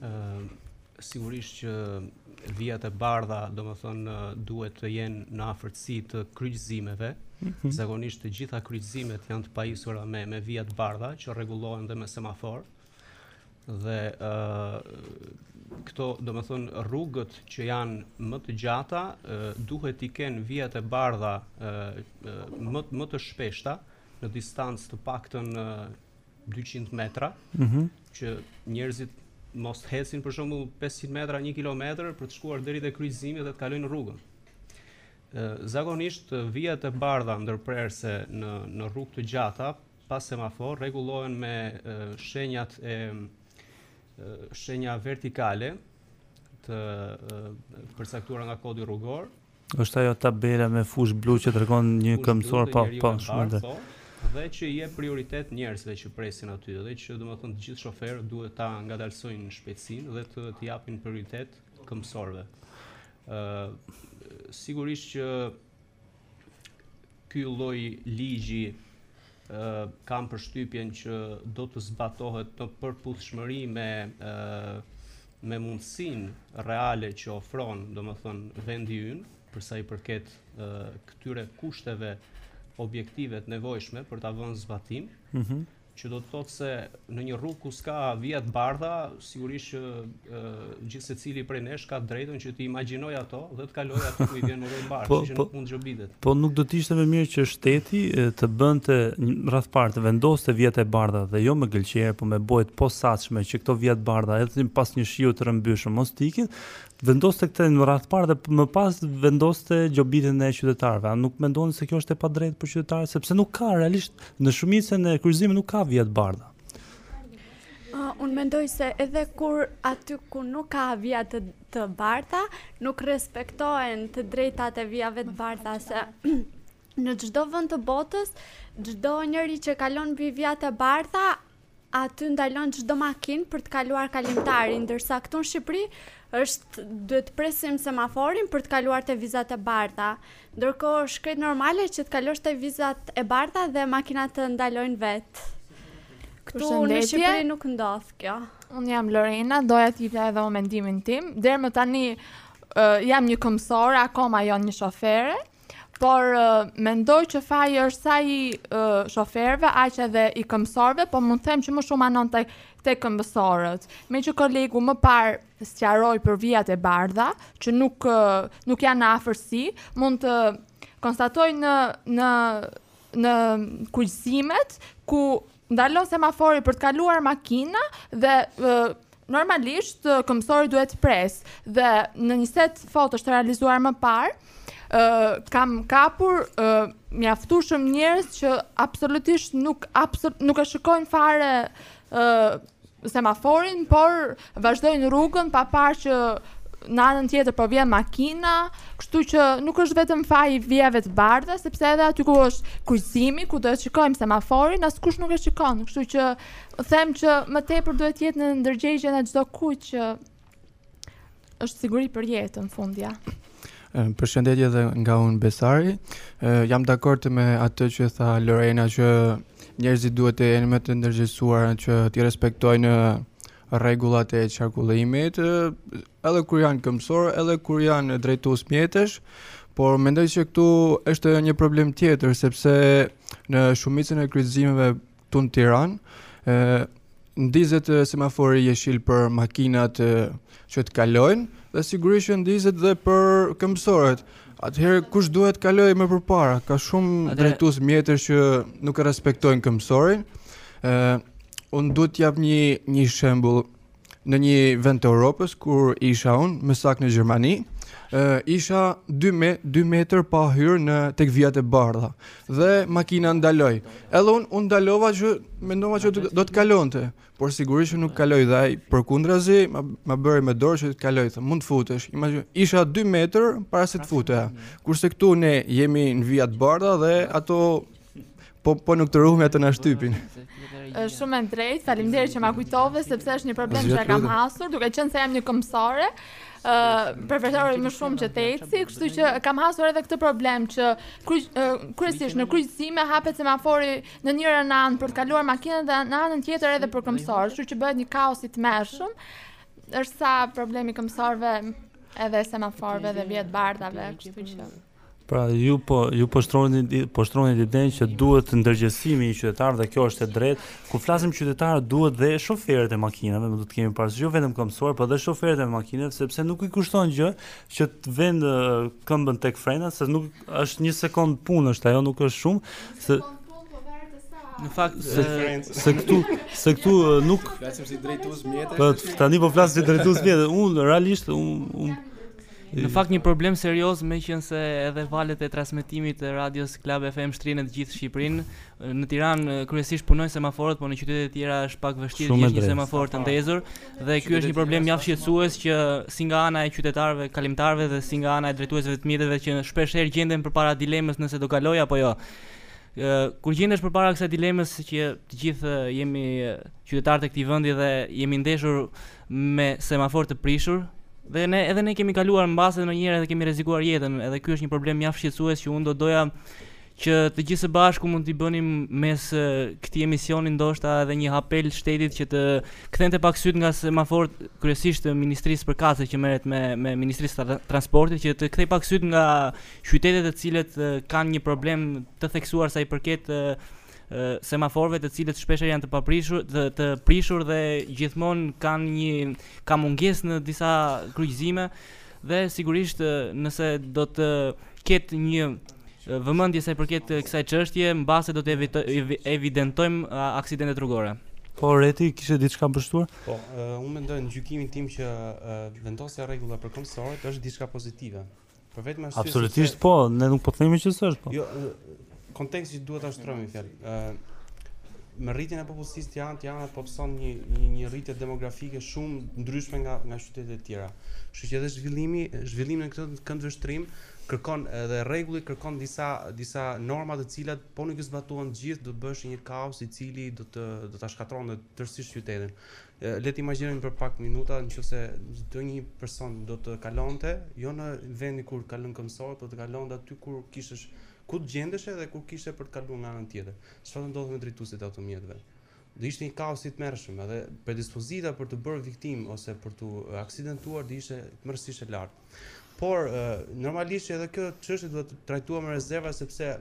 S6: Ëh, uh, sigurisht që vijat e bardha, domethënë duhet të jenë në afërtësi të kryqëzimeve.
S5: Mm -hmm.
S6: Zakonisht të gjitha kryqëzimet janë të pajisura me me vija të bardha që rregullohen dhe me semafor. Dhe ë këto, domethënë rrugët që janë më të gjata, ë duhet t'i kenë vijat e bardha ë më më të shpeshta në distancë të paktën 200 metra,
S5: ëh, mm -hmm.
S6: që njerëzit mos të ecin për shembull 500 metra, 1 kilometër për të shkuar deri te kryqëzimi dhe të kalojnë rrugën zakonisht vijat e bardha ndërprerëse në në rrugë të gjata pa semafor rregullohen me shenjat e shenja vertikale të përcaktuara nga kodi rrugor.
S5: Është ajo tabela me fushë blu që tregon një këmbësor po
S6: po
S5: shumë dhe.
S6: Po, dhe që i jep prioritet njerëzve që presin aty dhe që domethënë të gjithë shoferët duhet ta ngadalësojnë shpejtësinë dhe të të japin prioritet këmbësorëve. Ë sigurisht që Ky lloj ligji kam përshtypjen që do të zbatohet në përputhshmëri me me mundësinë reale që ofron, domethënë vendi ynë, për sa i përket këtyre kushteve objektive të nevojshme për ta vënë zbatim.
S5: Mm -hmm.
S6: që do të thotë se në një rrugë ku s'ka vija të bardha, sigurisht që gjithsecili prej nesh ka të drejtën që t'i imagjinojë ato dhe të kalojë aty ku i vjen më për mbarë,
S5: po,
S6: që
S5: po,
S6: nuk mund të gjobitet.
S5: Po nuk do t'ishte më mirë që shteti të bënte radhë parë, të vendoste vijat e bardha dhe jo me gëlqere, po me bojë të posaçme që këto vija të bardha edhe pas një shiu të rëmbyshëm, mos t'ikin, vendoste këtë në radhë të parë dhe më pas vendoste gjobitjen e qytetarëve. A nuk mendoni se kjo është e padrejtë për qytetarët sepse nuk ka realisht në shumicën e kryqëzimeve nuk ka vija të bardha.
S7: Uh, unë mendoj se edhe kur aty ku nuk ka vija të, të bardha, nuk respektohen të drejtat e vijave të bardha se në çdo vend të botës, çdo njeri që kalon mbi vijat e bardha Aty ndalon çdo makinë për të kaluar kalimtari, ndërsa këtu në Shqipëri është duhet të presim semaforin për të kaluar te vizat e bardha. Ndërkohë është krejt normale që të kalosh te vizat e bardha dhe makinat të ndalojnë vetë. Këtu në Shqipëri nuk ndodh kjo.
S23: Unë jam Lorena, doja të jepja edhe unë mendimin tim. Deri më tani uh, jam një këmbësore, akoma jo një shofere. Por mendoj që faji është sa i uh, shoferëve, aq edhe i këmbësorëve, po mund të them që më shumë anon tek tek këmbësorët. Meqë kolegu më parë sqaroi për vijat e bardha, që nuk uh, nuk janë në afërsi, mund të konstatoj në në në kryqëzimet ku ndalon semafori për të kaluar makina dhe normalisht këmbësori duhet të presë dhe në një set fotosh të realizuar më parë uh, kam kapur uh, mjaftueshëm njerëz që absolutisht nuk absolut, nuk e shikojnë fare uh, semaforin, por vazhdojnë rrugën pa parë që në anën tjetër po vjen makina, kështu që nuk është vetëm faji i vijave të bardha, sepse edhe aty ku është kryqëzimi, ku duhet të shikojmë semaforin, askush nuk e shikon, kështu që them që më tepër duhet të jetë në ndërgjegjen e çdo kujt që është siguri për jetën fundja.
S15: Përshëndetje edhe nga unë Besari. Jam dakord me atë që tha Lorena që njerëzit duhet të jenë më të ndërgjegjësuar që t'i respektojnë rregullat e qarkullimit, edhe kur janë këmbësorë, edhe kur janë drejtues mjetesh, por mendoj se këtu është një problem tjetër sepse në shumicën e kryqëzimeve Këtu në Tiranë, e, ndizet semafori jeshil për makinat e, që të kalojnë, dhe sigurisht që ndizet dhe për këmbësorët. Atëherë kush duhet të kalojë më përpara? Ka shumë drejtues mjetesh që nuk e respektojnë këmbësorin. Ë, unë duhet të jap një një shembull. në një vend të Europës kur isha unë, më saktë në Gjermani, uh, isha 2 me 2 metër pa hyrë në tek vijat e bardha dhe makina ndaloi. Edhe unë u ndalova që mendova që do të kalonte, por sigurisht që nuk kaloi dhe ai përkundrazi më, më bëri me dorë që të kaloj, thë, mund të futesh. Imagjino, isha 2 metër para se të futesha. Kurse këtu ne jemi në vijat e bardha dhe ato Po po nuk u ruajtëm të na shtypin.
S23: Është shumë e drejtë. Faleminderit që ma kujtove sepse është një problem që kam hasur, duke qenë se jam një këmbësore. Ë, uh, preferoj më shumë që të eci, kështu që kam hasur edhe këtë problem që kryesisht në kryqëzime hapet semafori në njërën anë për të kaluar makina dhe në anën tjetër edhe për këmbësorë, kështu që bëhet një kaos i tmerrshëm. Është sa problem i këmbësorëve edhe i semaforëve dhe i vijave të bardha, kështu që
S5: Pra ju po ju po shtroni po shtroni idenë që duhet ndërgjegjësimi i qytetarëve dhe kjo është e drejtë. Kur flasim qytetarët duhet dhe shoferët e makinave, duhet të kemi parasysh jo vetëm këmbësorët, por dhe shoferët e makinave sepse nuk i kushton gjë që të vënë këmbën tek frena, se nuk është një sekond punë është ajo, nuk është shumë, se
S21: Në fakt
S5: se se këtu se këtu nuk
S15: flasim si drejtues mjetesh.
S5: Po tani po flas si drejtues mjetesh. Unë realisht unë
S21: Në fakt një problem serioz meqenëse edhe valët e transmetimit të radios Club FM shtrihen në të gjithë Shqipërinë. Në Tiranë kryesisht punojnë semaforët, por në qytete të tjera është pak e
S5: vështirë
S21: të gjesh një semafor të ndezur dhe ky është një problem mjaft shqetësues që si nga ana e qytetarëve, kalimtarëve dhe si nga ana e drejtuesve të mjeteve që shpesh herë gjenden përpara dilemës nëse do kaloj apo jo. Kur gjendesh përpara kësaj dilemës që të gjithë jemi qytetarë të këtij vendi dhe jemi ndeshur me semaforë të prishur dhe ne edhe ne kemi kaluar mbase ndonjëherë edhe kemi rrezikuar jetën, edhe ky është një problem mjaft shqetësues që unë do doja që të gjithë së bashku mund t'i bënim mes këtij emisioni ndoshta edhe një apel shtetit që të kthente pak sytë nga semaforët kryesisht të Ministrisë përkatëse që merret me me Ministrisë të Transportit që të kthejë pak syt nga qytetet të cilët kanë një problem të theksuar sa i përket uh, semaforëve të cilët shpesh janë të paprishur të, të prishur dhe gjithmonë kanë një ka mungesë në disa kryqëzime dhe sigurisht nëse do të ketë një vëmendje sa i përket kësaj çështje, mbase do të evidentojmë aksidentet rrugore.
S5: Po Reti kishte diçka për shtuar?
S17: Po, uh, unë mendoj në gjykimin tim që uh, vendosja e rregullave për këmbësorët është diçka pozitive. Për vetë arsye.
S5: Absolutisht po, ne nuk po themi që s'është po.
S17: Jo, konteksti duhet ta shtrojmë fjalë. Ë me rritjen e popullsisë Tirana, Tirana po pëson një një një rritje demografike shumë të ndryshme nga nga qytetet e tjera. Kështu që edhe zhvillimi, zhvillimi në këtë këndvështrim kërkon edhe rregulli kërkon disa disa norma të cilat po nuk i zbatuan të gjithë do të bëhej një kaos i cili do të do ta shkatërronte tërësisht qytetin. Le të imagjinojmë për pak minuta në qoftë se çdo një person do të kalonte, jo në vendin ku kalon këmbësori, por po të kalonte aty kur kishësh, ku të gjendeshe dhe ku kishte për të kaluar nga ana tjetër. Çfarë do ndodhte me drejtuesit e automjeteve? Do ishte një kaos i tmerrshëm edhe predispozita për të bërë viktimë ose për të aksidentuar do ishte tmerrësisht e lartë. Por, normalisht që edhe kjo çështje duhet të trajtuar me rezerva sepse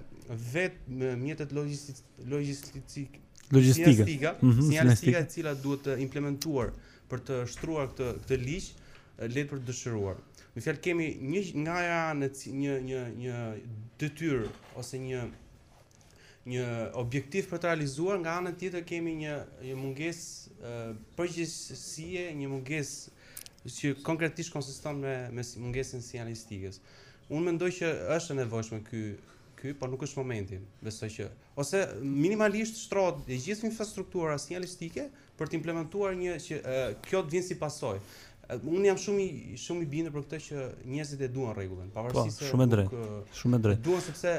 S17: vetë mjetet
S5: logjistike
S17: logjistika,
S5: mhm,
S17: sinjalistika e cila duhet të implementuar për të shtruar këtë këtë ligj, lë për të dëshiruar. Një fjalë kemi nga njëra anë një një detyrë ose një një objektiv për të realizuar, nga ana tjetër kemi një një mungesë përgjegjësie, një mungesë që konkretisht konsiston me me mungesën e sinjalistikës. Unë mendoj që është e nevojshme ky ky, por nuk është momenti. Besoj që ose minimalisht shtrohet e gjithë infrastruktura sinjalistike për të implementuar një që kjo të vinë si pasojë. Unë jam shumë i shumë i bindur për këtë që njerëzit e duan rregullin, pavarësisht po, se
S5: shumë
S17: drejt.
S5: Shumë drejt.
S17: Duan sepse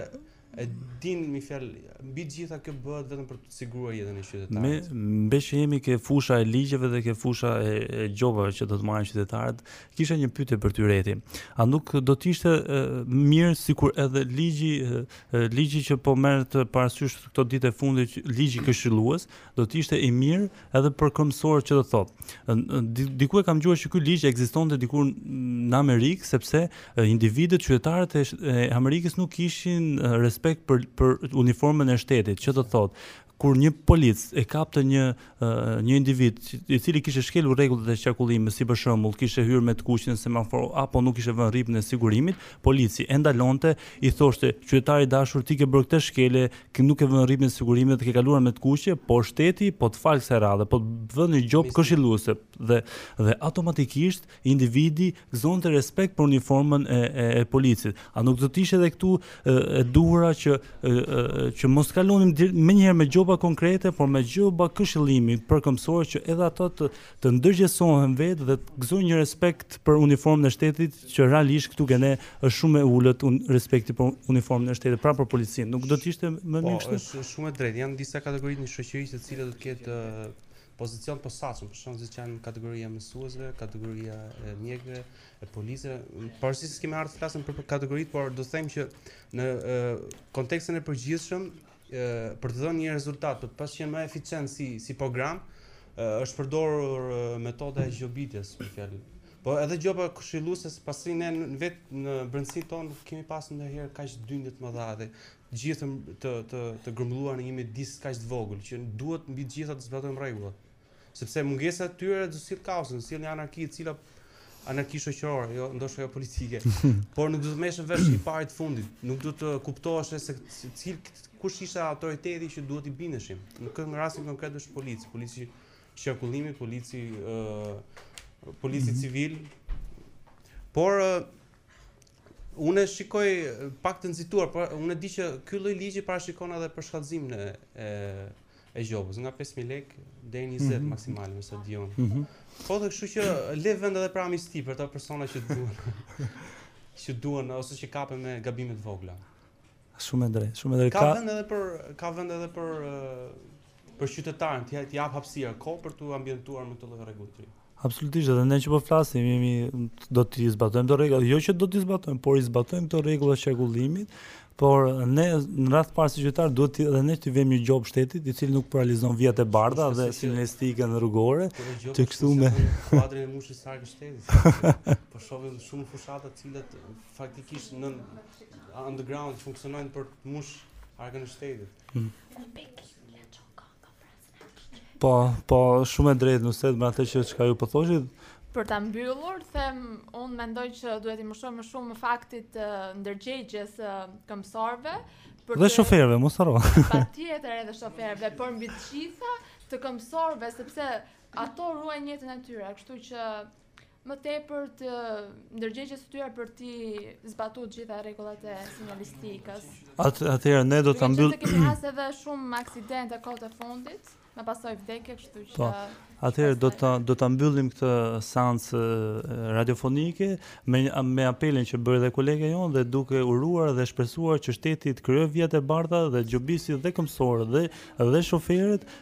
S17: e din mbi fjal mbi gjitha kjo bëhet vetëm për të siguruar jetën e qytetarëve.
S5: Me meqë jemi ke fusha e ligjeve dhe ke fusha e, e gjobave që do të marrin qytetarët, kisha një pyetje për ty Reti. A nuk do të ishte e, mirë sikur edhe ligji e, Ligji që po merret parasysh këto ditë e fundit, ligji këshillues, do të ishte i mirë edhe për këmbësorët që do thotë. Diku e kam dëgjuar që ky ligj ekzistonte dikur në Amerikë sepse individët qytetarët e Amerikës nuk kishin respekt për për uniformën e shtetit, që do thotë, kur një polic e kapte një një individ i cili kishte shkelur rregullat e qarkullimit, si për shembull, kishte hyrë me të kuqin në semafor apo nuk kishte vënë rripin e sigurimit, polici e ndalonte, i thoshte, qytetar i dashur, ti ke bërë këtë shkelje, ke nuk ke vënë rripin e sigurimit dhe ke kaluar me të kuqe, por shteti po të falë kësaj radhe, po të vë në gjobë këshilluese dhe dhe automatikisht Individi gëzonte respekt për uniformën e e e policit. A nuk do të ishte edhe këtu e, e duhura që e, e, që mos kalonim dir- menjëherë me gjoba konkrete, por me gjoba këshillimi për këmbësorë që edhe ato të të ndërgjegjësohen vetë dhe të gëzojnë një respekt për uniformën e shtetit që realisht këtu ke ne është shumë e ulët un, respekti për uniformën e shtetit, pra për policinë. Nuk do të ishte më
S17: Po,
S5: mirë kështu?
S17: është shumë e drejtë. Janë disa kategori në shoqëri të cilat do të ketë ë, pozicion të posaçëm, për shembull siç janë kategoria e mësuesve, kategoria e mjekëve, e policëve. Pavarësisht se kemi ardhur të flasim për kategoritë, por do të them që në e, kontekstin e përgjithshëm e, për të dhënë një rezultat, për të pas qenë më eficient si si program, e, është përdorur metoda e gjobitjes, për fjala. Po edhe gjoba këshilluese pasi ne në vet në brendësinë tonë kemi pas ndonjëherë kaq dyndje të mëdha dhe gjithë të të të grumbulluar në një mjedis kaq të vogël që duhet mbi të gjitha të zbatojmë rregullat. Sepse mungesa e tyre do sill kaosin, sill një anarki e cila anarki shoqërore, jo ndoshta jo politike. Por nuk do të merrej vesh i pari të fundit, nuk do të kuptohesh se cil kush ishte autoriteti që duhet i bindeshim. Në këtë rastin konkret është polici, polici qarkullimit, polici ë polici
S5: mm -hmm.
S17: civil. Por Unë e shikoj pak të nxituar, por unë e di që ky lloj ligji parashikon edhe për shkallëzimin e e, e gjobës nga 5000 lekë deri në 20
S5: mm -hmm.
S17: maksimale, me sa
S5: di unë. Mm -hmm.
S17: Po dhe kështu që le vend edhe për amnisti për ato persona që duan. që duan ose që kapen me gabime të vogla.
S5: Shumë e drejtë, shumë e drejtë.
S17: Ka vend edhe për ka vend edhe për për qytetarin të japë hapësirë kohë për t'u ambientuar me këtë lloj rregullimi.
S5: Absolutisht, edhe ne që po flasim, jemi do të zbatojmë këto rregulla, jo që do të zbatojmë, por i zbatojmë këto rregulla të qarkullimit, por ne në radhë të parë si qytetarë duhet që edhe ne të vëmë një gjobë shtetit, i cili nuk paralizon vijat e bardha dhe sinjalistikën rrugore, se kështu në
S17: kuadrin e mbushjes së shtetit. Po shohim shumë fushata të cilat faktikisht nën Underground funksionojnë për të mbush arkën e shtetit.
S5: Hmm. Po, po, shumë e drejtë në fakt me atë që çka ju po thoshit.
S23: Po për ta mbyllur, them, unë mendoj që duhet i mëshojmë më shumë më faktit ndërgjegjes këmbësorëve.
S5: Dhe shoferëve, mos harro.
S23: Patjetër edhe shoferëve, por mbi të gjitha të këmbësorëve, sepse ata ruajnë jetën e tyre, kështu që Më tepër të ndërgjegjes së tyre për të zbatuar të gjitha rregullat e sinjalistikës.
S5: Atë atëherë ne do ta mbyll.
S23: Ne kemi pas edhe shumë aksidente kohët e fundit, me pasojë vdekje, kështu që
S5: po, Atëherë do ta do ta mbyllim këtë seancë radiofonike me me apelin që bëri dhe kolega jonë dhe duke uruar dhe shpresuar që shteti të krijojë vijat e bardha dhe gjobisë dhe këmbësorët dhe dhe shoferët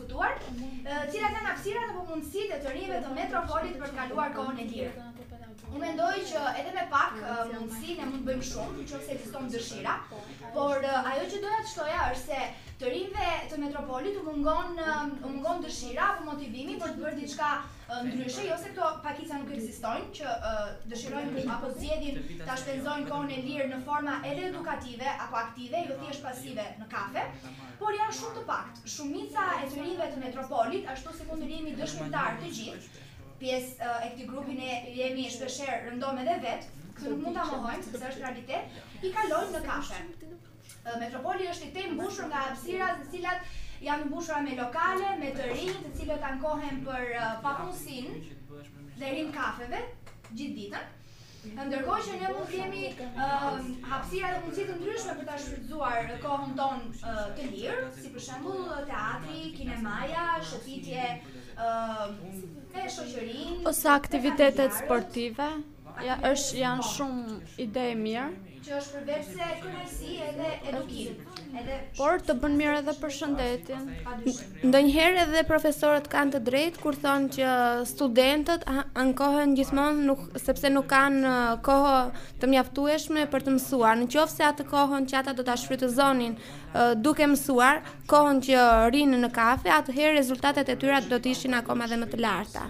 S16: diskutuar, cilat janë hapësirat apo mundësitë e të rinjve të metropolit për të kaluar kohën e lirë. Unë mendoj që edhe me pak mundësi ne mund të bëjmë shumë, në qoftë se ekziston dëshira, por ajo që doja të shtoja është se të rinjve të metropolit u mungon u mungon dëshira apo motivimi për të bërë diçka ndryshe, jo se këto pakica nuk ekzistojnë, që dëshirojnë apo zgjedhin ta shpenzojnë kohën e lirë në forma edhe edukative apo aktive, jo thjesht pasive në kafe. Por janë shumë të paktë. Shumica e të rinjve të metropolit, ashtu sikur ne jemi dëshmitarë të gjithë, pjesë e këtij grupi ne jemi shpeshherë rëndom edhe vetë, këtë nuk mund ta mohojmë sepse është realitet, i kalojnë në kafe. Metropoli është i tejmbushur nga hapësira të cilat janë të mbushura me lokale, me të rinj, të cilët ankohen për papunësinë dhe rrinë kafeve gjithë ditën. Ndërkohë që ne mund të kemi hapësira dhe mundësi të ndryshme për ta shfrytëzuar kohën tonë të lirë, si për shembull teatri, kinemaja, shëtitje me shoqërinë
S7: ose aktivitetet sportive, ja është janë shumë ide e mirë.
S16: Që është përveçse kënaqësi edhe edukim. Edhe
S7: Por të bën mirë edhe për shëndetin.
S22: Ndonjëherë edhe profesorët kanë të drejtë kur thonë që studentët ankohen gjithmonë nuk sepse nuk kanë kohë të mjaftueshme për të mësuar. Në qoftë se atë kohën që ata do ta shfrytëzonin duke mësuar, kohën që rrinë në kafe, atëherë rezultatet e tyre do të ishin akoma dhe më të larta.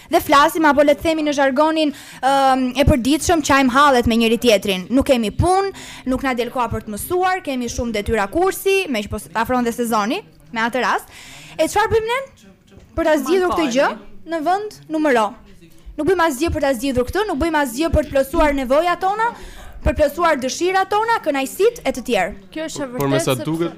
S16: Dhe flasim apo le të themi në zhargonin e përditshëm qajmë hallet me njëri-tjetrin. Nuk kemi punë, nuk na del koha për të mësuar, kemi shumë detyra kursi, meqë po afron dhe sezoni me atë rast. E çfarë bëjmë ne? Për ta zgjidhur këtë gjë në vendnumëro. Nuk bëjmë asgjë për ta zgjidhur këtë, nuk bëjmë asgjë për të plotësuar nevojat tona, për të plotësuar dëshirat tona, kënaqësitë e të tjerë.
S7: Kjo është e vërtetë.
S19: Por me sa duket,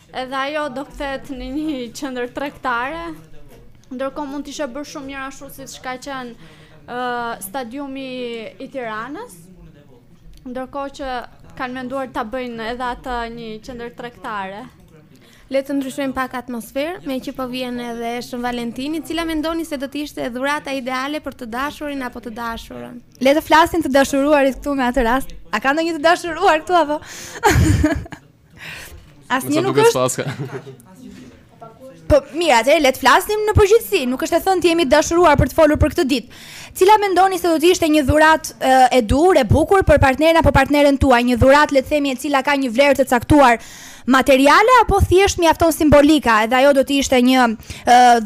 S19: Edhe
S7: ajo do kthehet në një qendër tregtare. Ndërkohë mund të ishte bërë shumë mirë ashtu siç ka qenë uh, stadiumi i Tiranës. Ndërkohë që kanë menduar ta bëjnë edhe atë një qendër tregtare.
S22: Le të ndryshojmë pak atmosferë, meqë po vjen edhe Shën Valentini, cila mendoni se do të ishte dhurata ideale për të dashurin apo të dashurën?
S16: Le të flasin të dashuruarit këtu me atë rast. A ka ndonjë të dashuruar këtu apo? Asnjë nuk është.
S19: Paska.
S16: Po mirë, atëherë le të flasim në përgjithësi, nuk është e thënë të jemi të dashuruar për të folur për këtë ditë. Cila mendoni se do të ishte një dhuratë e dur, e bukur për partnerin apo partneren tuaj, një dhuratë le të themi e cila ka një vlerë të caktuar materiale apo thjesht mjafton simbolika, edhe ajo do të ishte një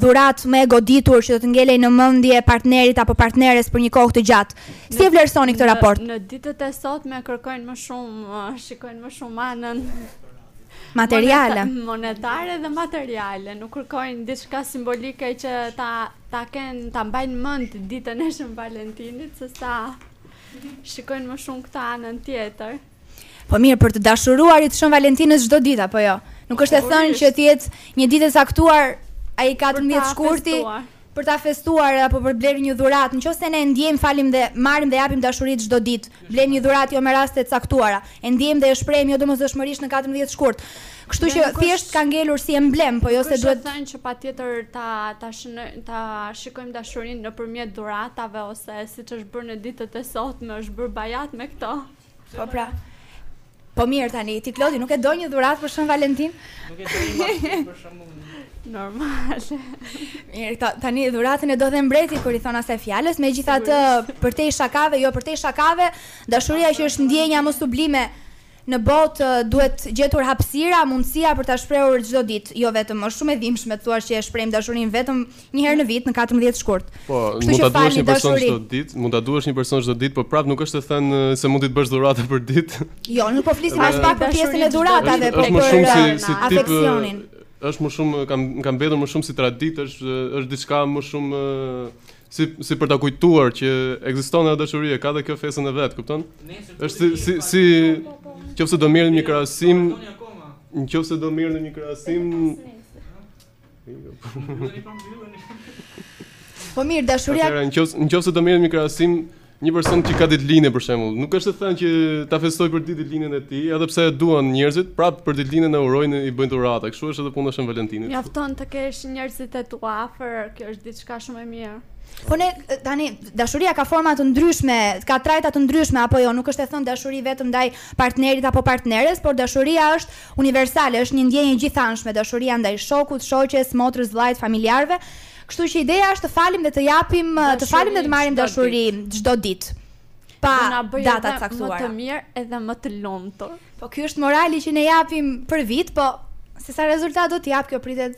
S16: dhuratë më e goditur që do të ngelej në mendje partnerit apo partneres për një kohë të gjatë. Si e vlerësoni këtë raport?
S7: Në ditët e sotme kërkojnë më shumë, shikojnë Më shumë anën
S16: materiale,
S7: monetare dhe materiale, nuk kërkojnë diçka simbolike që ta ta kenë ta mbajnë mend ditën e Shën Valentinit, se sa shikojnë më shumë këtë anën tjetër.
S16: Po mirë, për të dashuruarit Shën Valentini është çdo ditë apo jo? Nuk është e thënë që të jetë një ditë e caktuar ai 14 shkurti.
S7: Festuar.
S16: për ta festuar apo për të blerë një dhuratë, në qoftë se ne e ndiejmë, falim dhe marrim dhe japim dashuri çdo ditë, blejmë një dhuratë jo me raste të caktuara, e ndiejmë dhe e shprehim jo domosdoshmërisht në katërmbëdhjetë shkurt. Kështu që thjesht ka ngelur si emblemë, po jo se duhet.
S7: Nuk është e thënë që patjetër ta ta shënojmë ta shikojmë dashurinë nëpërmjet dhuratave ose siç është bërë në ditët e sotme është bërë bajat me këto.
S16: Po pra. Po mirë tani, ti Klodi nuk e do një dhuratë për Shën Valentin?
S21: Nuk e do një dhuratë për Shën
S7: Valentin. Normal.
S16: Mirë, ta, tani dhuratën e do dhe mbreti kur i thonë asaj fjalës, megjithatë përtej shakave, jo përtej shakave, dashuria që është ndjenja më sublime në botë duhet gjetur hapësira, mundësia për ta shprehur çdo ditë, jo vetëm është shumë e dhimbshme të thua që e shprehim dashurinë vetëm Një herë në vit, në 14 shkurt.
S19: Po,
S16: Kështu
S19: mund ta duash një person çdo ditë, mund ta duash një person çdo ditë, por prapë nuk është e thënë se mund t'i bësh dhurata për ditë.
S16: Jo, nuk po flisim aspak për pjesën e dhuratave,
S19: por
S16: për
S19: shumë si,
S16: uh,
S19: si
S16: afeksionin.
S19: Është më shumë ka ka mbetur më shumë si traditë, është është diçka më shumë uh, si si për ta kujtuar që ekziston edhe dashuria, ka edhe kjo festën e vet, kupton? Është si si si po, po, po. qoftë do mirë një krahasim, nëse do mirë një krahasim,
S16: Po mirë, dashuria.
S19: Atëherë në qoftë, në qoftë se do marrim një krahasim, një person që ka ditëlindje për shembull, nuk është e thënë që ta festojë për ditë ditëlindjen e tij, edhe pse e duan njerëzit, prapë për ditëlindjen e urojnë i bëjnë dhurata. Kështu është edhe puna e Shën Valentinit.
S7: Mjafton të kesh njerëzit e tu afër, kjo është diçka shumë e mirë.
S16: Po ne tani dashuria ka forma të ndryshme, ka trajta të ndryshme apo jo, nuk është e thënë dashuri vetëm ndaj partnerit apo partneres, por dashuria është Universale është një ndjenjë e gjithanshme dashuria ndaj shokut, shoqes, motrës, vëllait, familjarëve, kështu që ideja është të falim dhe të japim, të falim dhe të marrim dashuri çdo ditë pa data të caktuara.
S7: Më të mirë edhe më të lumtur.
S16: Po ky është morali që ne japim për vit, po se sa rezultat do të japë kjo pritet